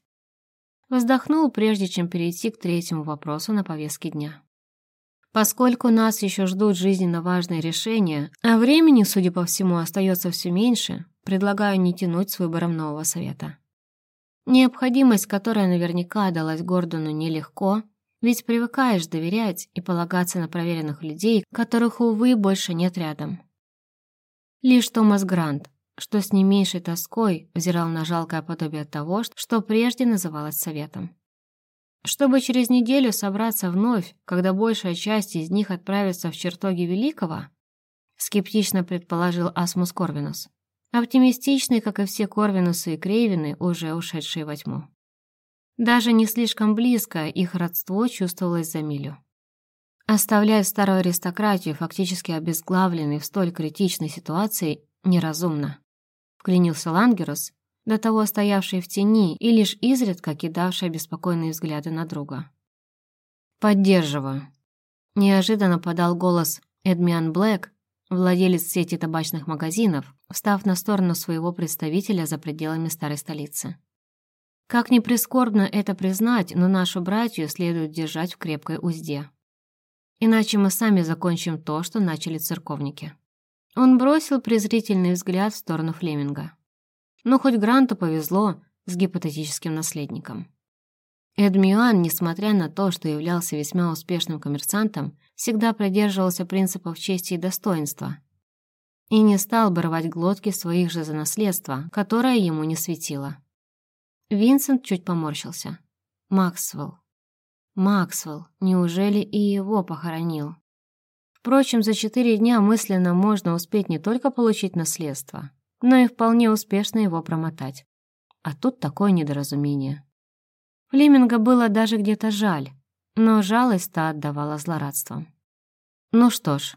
Вздохнул, прежде чем перейти к третьему вопросу на повестке дня. Поскольку нас еще ждут жизненно важные решения, а времени, судя по всему, остается все меньше, предлагаю не тянуть с выбором нового совета. Необходимость, которая наверняка далась Гордону нелегко, ведь привыкаешь доверять и полагаться на проверенных людей, которых, увы, больше нет рядом. Лишь Томас Грант, что с не меньшей тоской взирал на жалкое подобие того, что прежде называлось советом. Чтобы через неделю собраться вновь, когда большая часть из них отправится в чертоги Великого, скептично предположил Асмус Корвинус, оптимистичный, как и все Корвинусы и Крейвины, уже ушедшие во тьму. Даже не слишком близко их родство чувствовалось за милю. Оставлять старую аристократию, фактически обезглавленной в столь критичной ситуации, неразумно вклинился Лангерус, до того стоявший в тени и лишь изредка кидавший беспокойные взгляды на друга. «Поддерживаю», — неожиданно подал голос Эдмиан Блэк, владелец сети табачных магазинов, встав на сторону своего представителя за пределами старой столицы. Как ни прискорбно это признать, но нашу братью следует держать в крепкой узде. Иначе мы сами закончим то, что начали церковники. Он бросил презрительный взгляд в сторону Флеминга. Но хоть Гранту повезло с гипотетическим наследником. Эдмиан, несмотря на то, что являлся весьма успешным коммерсантом, всегда придерживался принципов чести и достоинства и не стал бы рвать глотки своих же за наследство, которое ему не светило. Винсент чуть поморщился. Максвелл. Максвелл, неужели и его похоронил? Впрочем, за четыре дня мысленно можно успеть не только получить наследство, но и вполне успешно его промотать. А тут такое недоразумение. Флеминга было даже где-то жаль, но жалость-то отдавала злорадством. Ну что ж,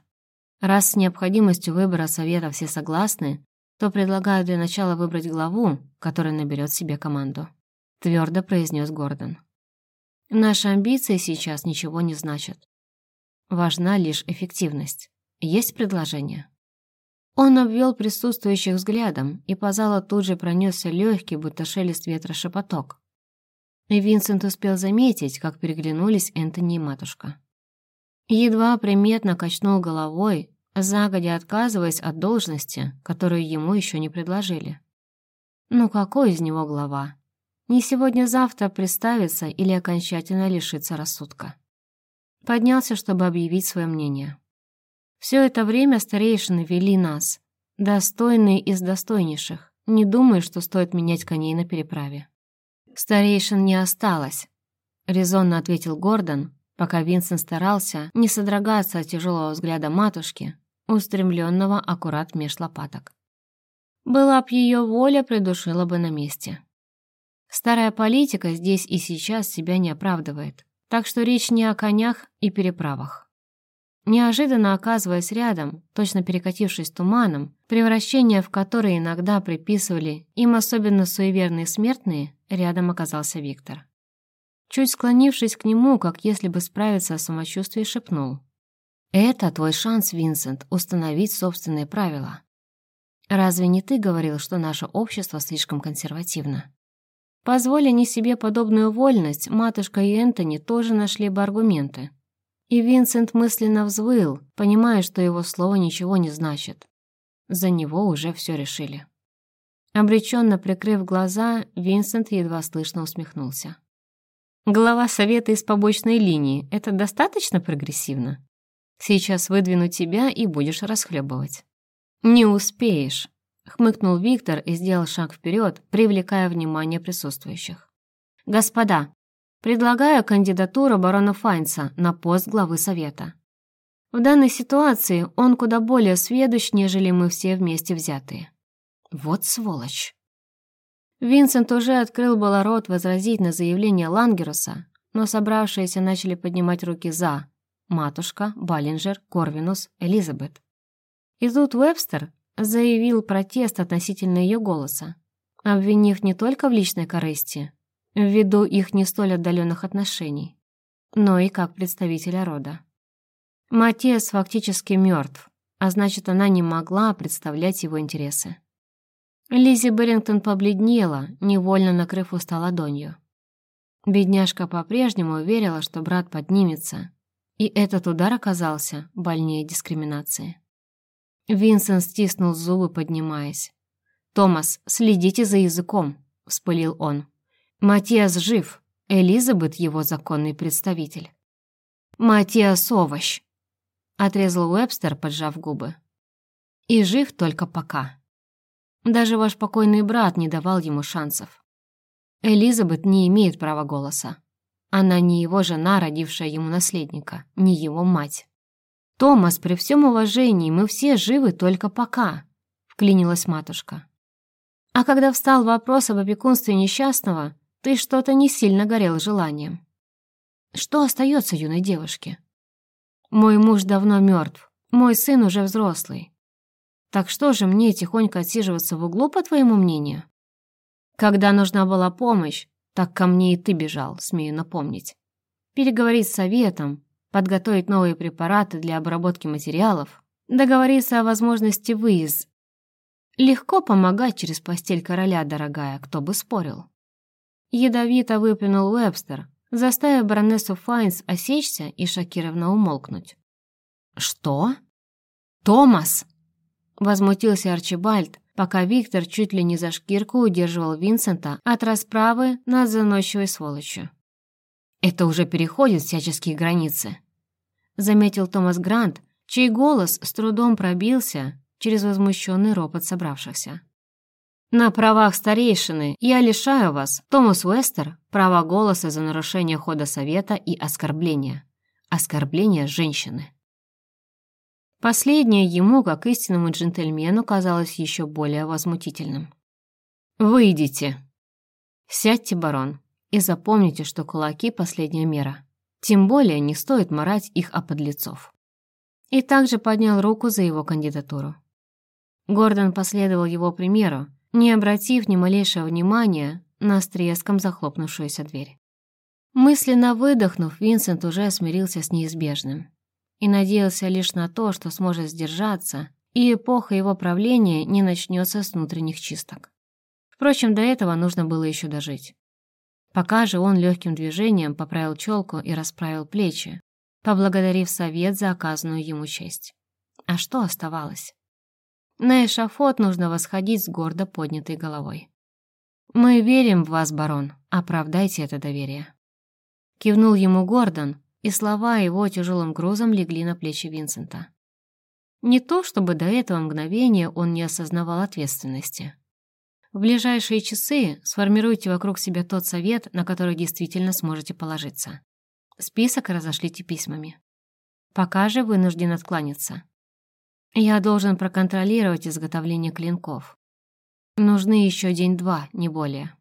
раз с необходимостью выбора совета все согласны, то предлагаю для начала выбрать главу, которая наберет себе команду», — твердо произнес Гордон. «Наши амбиции сейчас ничего не значат. Важна лишь эффективность. Есть предложение?» Он обвел присутствующих взглядом, и по залу тут же пронесся легкий, будто шелест ветра шепоток. И Винсент успел заметить, как переглянулись Энтони и матушка. Едва приметно качнул головой, загодя отказываясь от должности, которую ему еще не предложили. Ну какой из него глава? Не сегодня-завтра представится или окончательно лишится рассудка. Поднялся, чтобы объявить свое мнение. Все это время старейшины вели нас, достойные из достойнейших, не думая, что стоит менять коней на переправе. «Старейшин не осталось», — резонно ответил Гордон, пока Винсент старался не содрогаться от тяжелого взгляда матушки, устремленного аккурат меж лопаток. Была б ее воля, придушила бы на месте. Старая политика здесь и сейчас себя не оправдывает, так что речь не о конях и переправах. Неожиданно оказываясь рядом, точно перекатившись туманом, превращение в которое иногда приписывали им особенно суеверные смертные, рядом оказался Виктор. Чуть склонившись к нему, как если бы справиться о самочувствии, шепнул. «Это твой шанс, Винсент, установить собственные правила. Разве не ты говорил, что наше общество слишком консервативно?» Позволь они себе подобную вольность, матушка и Энтони тоже нашли бы аргументы, и Винсент мысленно взвыл, понимая, что его слово ничего не значит. За него уже все решили. Обреченно прикрыв глаза, Винсент едва слышно усмехнулся. «Глава совета из побочной линии — это достаточно прогрессивно? Сейчас выдвину тебя и будешь расхлебывать». «Не успеешь», — хмыкнул Виктор и сделал шаг вперед, привлекая внимание присутствующих. «Господа, Предлагаю кандидатуру барона Файнца на пост главы совета. В данной ситуации он куда более сведущ, нежели мы все вместе взятые. Вот сволочь. Винсент уже открыл было рот возразить на заявление Лангеруса, но собравшиеся начали поднимать руки «за» — матушка, Баллинджер, Корвинус, Элизабет. И тут Вебстер заявил протест относительно ее голоса, обвинив не только в личной корысти, ввиду их не столь отдаленных отношений, но и как представителя рода. Матиас фактически мертв, а значит, она не могла представлять его интересы. Лизи Берингтон побледнела, невольно накрыв уста ладонью. Бедняжка по-прежнему верила, что брат поднимется, и этот удар оказался больнее дискриминации. Винсент стиснул зубы, поднимаясь. «Томас, следите за языком», — вспылил он. Матиас жив, Элизабет его законный представитель. Матиас овощ, отрезал Уэбстер, поджав губы. И жив только пока. Даже ваш покойный брат не давал ему шансов. Элизабет не имеет права голоса. Она не его жена, родившая ему наследника, не его мать. «Томас, при всем уважении, мы все живы только пока», — вклинилась матушка. А когда встал вопрос об опекунстве несчастного, ты что-то не сильно горел желанием. Что остается юной девушке? Мой муж давно мертв, мой сын уже взрослый. Так что же мне тихонько отсиживаться в углу, по твоему мнению? Когда нужна была помощь, так ко мне и ты бежал, смею напомнить. Переговорить с советом, подготовить новые препараты для обработки материалов, договориться о возможности выезд. Легко помогать через постель короля, дорогая, кто бы спорил. Ядовито выплюнул Уэбстер, заставив баронессу Файнс осечься и шокированно умолкнуть. «Что? Томас!» Возмутился Арчибальд, пока Виктор чуть ли не за шкирку удерживал Винсента от расправы над заносчивой сволочью. Это уже переходит всяческие границы», — заметил Томас Грант, чей голос с трудом пробился через возмущенный ропот собравшихся. «На правах старейшины я лишаю вас, Томас Уэстер, права голоса за нарушение хода совета и оскорбление. Оскорбление женщины». Последнее ему, как истинному джентльмену, казалось еще более возмутительным. «Выйдите!» «Сядьте, барон, и запомните, что кулаки — последняя мера. Тем более не стоит марать их о подлецов». И также поднял руку за его кандидатуру. Гордон последовал его примеру, не обратив ни малейшего внимания на с треском захлопнувшуюся дверь. Мысленно выдохнув, Винсент уже смирился с неизбежным и надеялся лишь на то, что сможет сдержаться, и эпоха его правления не начнется с внутренних чисток. Впрочем, до этого нужно было еще дожить. Пока же он легким движением поправил челку и расправил плечи, поблагодарив совет за оказанную ему честь. А что оставалось? На эшафот нужно восходить с гордо поднятой головой. «Мы верим в вас, барон, оправдайте это доверие». Кивнул ему Гордон, и слова его тяжелым грузом легли на плечи Винсента. Не то, чтобы до этого мгновения он не осознавал ответственности. В ближайшие часы сформируйте вокруг себя тот совет, на который действительно сможете положиться. Список разошлите письмами. Пока же вынужден откланяться. Я должен проконтролировать изготовление клинков. Нужны еще день-два, не более.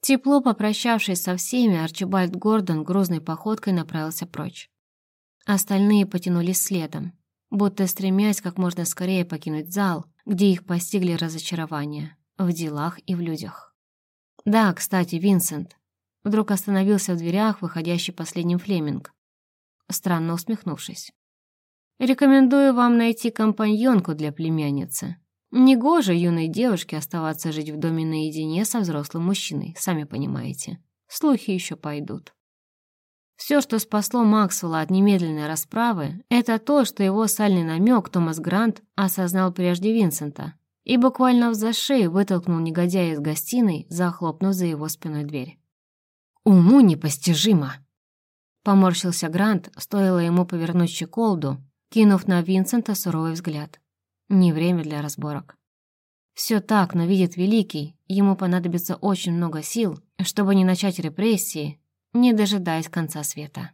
Тепло попрощавшись со всеми, Арчибальд Гордон грузной походкой направился прочь. Остальные потянулись следом, будто стремясь как можно скорее покинуть зал, где их постигли разочарования в делах и в людях. Да, кстати, Винсент. Вдруг остановился в дверях, выходящий последним Флеминг, странно усмехнувшись. «Рекомендую вам найти компаньонку для племянницы. Негоже юной девушке оставаться жить в доме наедине со взрослым мужчиной, сами понимаете. Слухи еще пойдут. Все, что спасло Максвелла от немедленной расправы, это то, что его сальный намек Томас Грант осознал прежде Винсента и буквально в зашей вытолкнул негодяя из гостиной, захлопнув за его спиной дверь. «Уму непостижимо!» Поморщился Грант, стоило ему повернуть щеколду, кинув на Винсента суровый взгляд. Не время для разборок. Все так, но видит Великий, ему понадобится очень много сил, чтобы не начать репрессии, не дожидаясь конца света.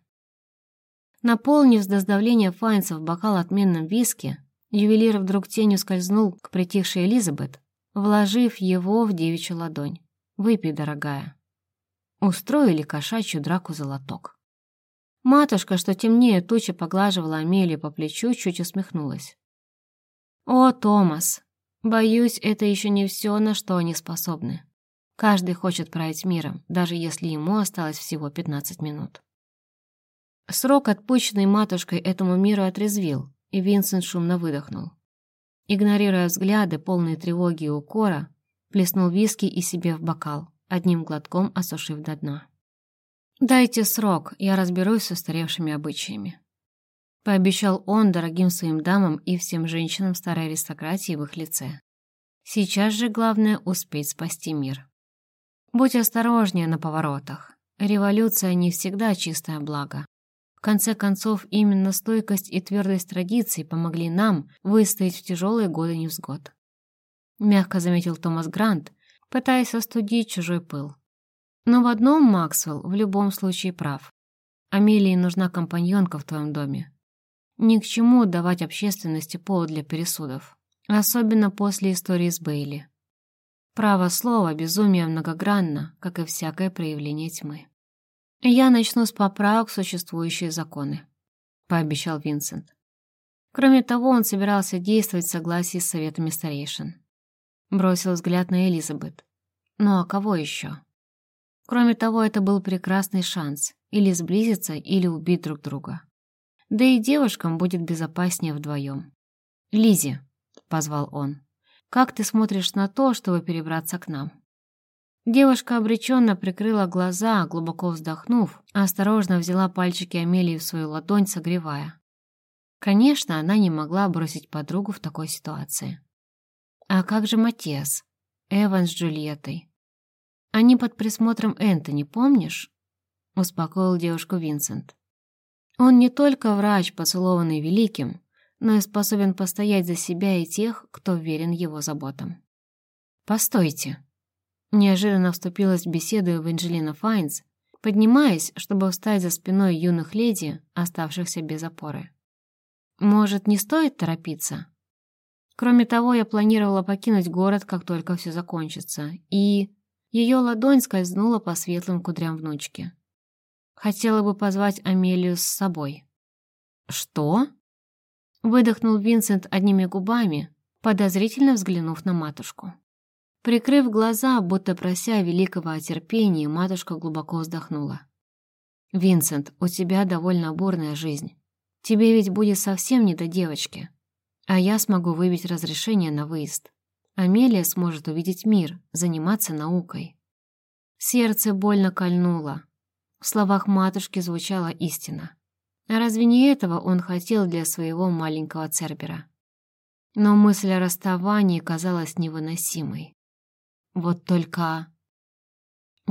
Наполнив до сдавления Файнса бокал отменным виски, ювелир вдруг тенью скользнул к притихшей Элизабет, вложив его в девичью ладонь. «Выпей, дорогая». Устроили кошачью драку золоток. Матушка, что темнее тучи поглаживала Амелию по плечу, чуть усмехнулась. «О, Томас, боюсь, это еще не все, на что они способны. Каждый хочет править миром, даже если ему осталось всего 15 минут». Срок, отпущенный матушкой этому миру, отрезвил, и Винсент шумно выдохнул. Игнорируя взгляды, полные тревоги и укора, плеснул виски и себе в бокал, одним глотком осушив до дна. «Дайте срок, я разберусь с устаревшими обычаями», Пообещал он дорогим своим дамам и всем женщинам старой аристократии в их лице. Сейчас же главное успеть спасти мир. Будь осторожнее на поворотах. Революция не всегда чистое благо. В конце концов, именно стойкость и твердость традиций помогли нам выстоять в тяжелые годы невзгод. Мягко заметил Томас Грант, пытаясь остудить чужой пыл. Но в одном Максвелл в любом случае прав. Амелии нужна компаньонка в твоем доме. Ни к чему давать общественности повод для пересудов. Особенно после истории с Бейли. Право слова безумие многогранно, как и всякое проявление тьмы. «Я начну с поправок в существующие законы», — пообещал Винсент. Кроме того, он собирался действовать в согласии с советами старейшин. Бросил взгляд на Элизабет. Ну а кого еще? Кроме того, это был прекрасный шанс или сблизиться, или убить друг друга. Да и девушкам будет безопаснее вдвоем. Лизи, позвал он, — «как ты смотришь на то, чтобы перебраться к нам?» Девушка обреченно прикрыла глаза, глубоко вздохнув, а осторожно взяла пальчики Амелии в свою ладонь, согревая. Конечно, она не могла бросить подругу в такой ситуации. А как же Матиас? Эван с Джульеттой? Они под присмотром Энтони, помнишь? — успокоил девушку Винсент. «Он не только врач, поцелованный великим, но и способен постоять за себя и тех, кто верен его заботам». «Постойте!» Неожиданно вступилась в беседу Эванжелина Файнс, поднимаясь, чтобы встать за спиной юных леди, оставшихся без опоры. «Может, не стоит торопиться?» Кроме того, я планировала покинуть город, как только все закончится, и... Ее ладонь скользнула по светлым кудрям внучки. Хотела бы позвать Амелию с собой. «Что?» Выдохнул Винсент одними губами, подозрительно взглянув на матушку. Прикрыв глаза, будто прося великого о терпении, матушка глубоко вздохнула. «Винсент, у тебя довольно бурная жизнь. Тебе ведь будет совсем не до девочки. А я смогу выбить разрешение на выезд. Амелия сможет увидеть мир, заниматься наукой». Сердце больно кольнуло. В словах матушки звучала истина. Разве не этого он хотел для своего маленького Цербера? Но мысль о расставании казалась невыносимой. Вот только...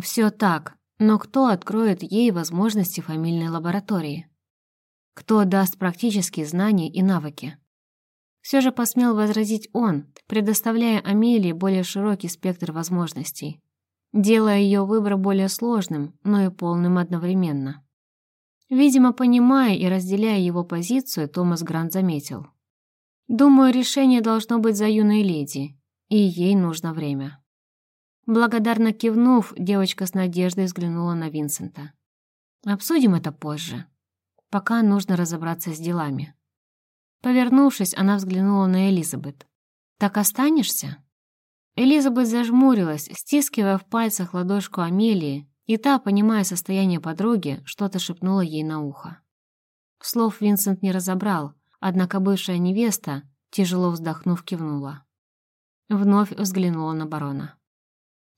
Все так, но кто откроет ей возможности фамильной лаборатории? Кто даст практические знания и навыки? Все же посмел возразить он, предоставляя Амелии более широкий спектр возможностей, делая ее выбор более сложным, но и полным одновременно. Видимо, понимая и разделяя его позицию, Томас Грант заметил. «Думаю, решение должно быть за юной леди, и ей нужно время». Благодарно кивнув, девочка с надеждой взглянула на Винсента. «Обсудим это позже. Пока нужно разобраться с делами». Повернувшись, она взглянула на Элизабет. «Так останешься?» Элизабет зажмурилась, стискивая в пальцах ладошку Амелии, и та, понимая состояние подруги, что-то шепнула ей на ухо. Слов Винсент не разобрал, однако бывшая невеста, тяжело вздохнув, кивнула. Вновь взглянула на барона.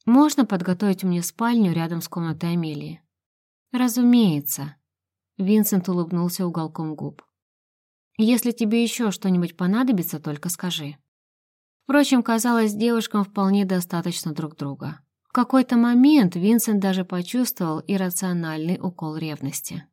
Можно подготовить мне спальню рядом с комнатой Амелии? Разумеется. Винсент улыбнулся уголком губ. Если тебе еще что-нибудь понадобится, только скажи. Впрочем, казалось, девушкам вполне достаточно друг друга. В какой-то момент Винсент даже почувствовал иррациональный укол ревности.